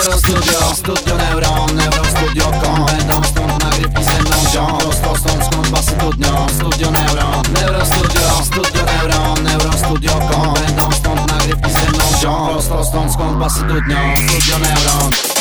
Studio, studio Neuron, Neuron Studio.com Będą stąd nagrywki ze mną ziom Prosto stąd skąd basy dudnią Studio Neuron, Neuron Studio Neuron, Neuron Studio.com Będą stąd nagrywki ze mną ziom Prosto stąd skąd basy dudnią Studio Neuron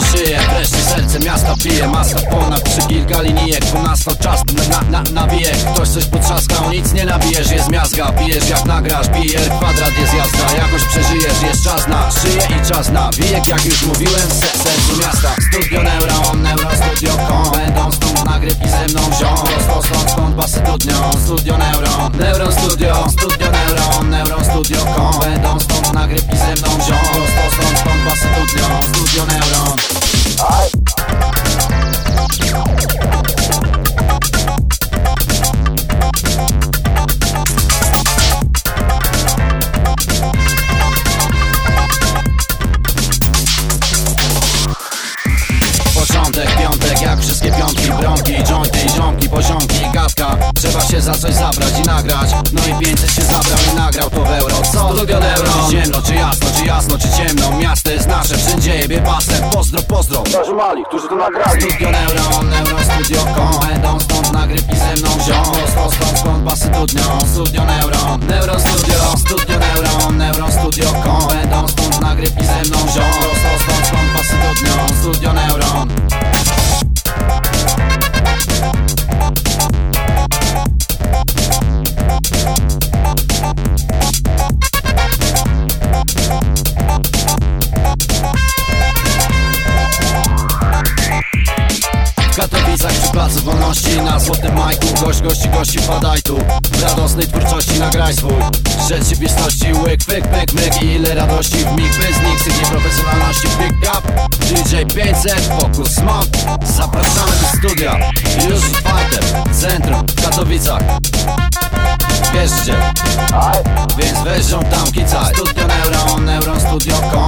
to żyje, wreszcie serce miasta bije Maska ponad przy kilka linijek Ponadto czas na, na, nabije. Ktoś coś potrzaskał, nic nie nabijesz Jest miazga, pijesz jak nagrasz Bijer, kwadrat jest jazda. Jakoś przeżyjesz, jest czas na szyję i czas na Wijek, jak już mówiłem, se, sercu miasta. Studio Neuron, Neurostudio.com Będą stąd nagrywki ze mną wziął Prosto stąd, skąd basy dudnią Studio Neuron, piątki Bronki, jointy, ziomki, poziomki, gadka Trzeba się za coś zabrać i nagrać. No i 500 się zabrał i nagrał to w euro. Co? Studio euro? Czy ciemno, czy jasno, czy jasno, czy ciemno? Miasto jest nasze, wszędzie jebie pasem. Pozdro, pozdro. Starzy mali, którzy to nagrali. Studio Neuron, Neurostudio.com Będą stąd nagrywki ze mną wziął Prosto stąd skąd basy dudnią. Studio Neuron, Neuron Placu Wolności Na Złotym Majku. Gość, gości, gości, wpadaj tu. W radosnej twórczości nagraj swój. Rzeczywistości łyk, pyk, pyk, myk. Ile radości w mig Bez niksy, nieprofesjonalności. Pick up DJ 500 Focus Smog Zapraszamy do studia. Już otwarte Centrum w Katowicach. Wierzcie Więc weź tam kicaj. Studio Neuron, Neuron Studio.com